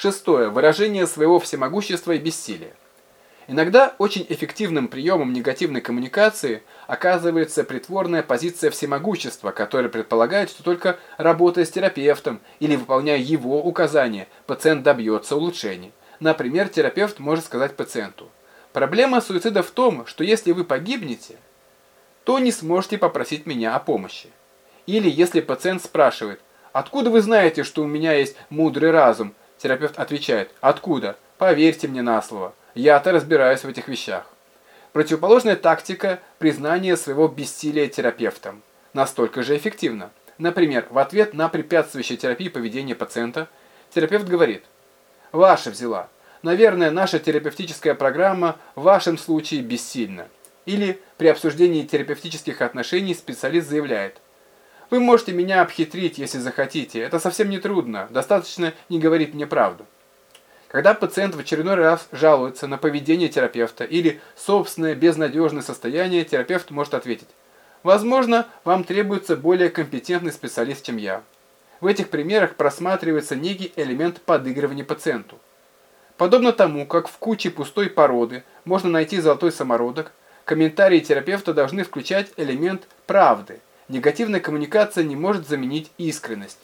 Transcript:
Шестое. Выражение своего всемогущества и бессилия. Иногда очень эффективным приемом негативной коммуникации оказывается притворная позиция всемогущества, которая предполагает, что только работая с терапевтом или выполняя его указания, пациент добьется улучшения. Например, терапевт может сказать пациенту, «Проблема суицида в том, что если вы погибнете, то не сможете попросить меня о помощи». Или если пациент спрашивает, «Откуда вы знаете, что у меня есть мудрый разум?» Терапевт отвечает, «Откуда? Поверьте мне на слово». Я-то разбираюсь в этих вещах. Противоположная тактика – признание своего бессилия терапевтом. Настолько же эффективно. Например, в ответ на препятствующее терапии поведение пациента, терапевт говорит «Ваша взяла. Наверное, наша терапевтическая программа в вашем случае бессильна». Или при обсуждении терапевтических отношений специалист заявляет «Вы можете меня обхитрить, если захотите. Это совсем не трудно. Достаточно не говорить мне правду». Когда пациент в очередной раз жалуется на поведение терапевта или собственное безнадежное состояние, терапевт может ответить «Возможно, вам требуется более компетентный специалист, чем я». В этих примерах просматривается некий элемент подыгрывания пациенту. Подобно тому, как в куче пустой породы можно найти золотой самородок, комментарии терапевта должны включать элемент правды. Негативная коммуникация не может заменить искренность.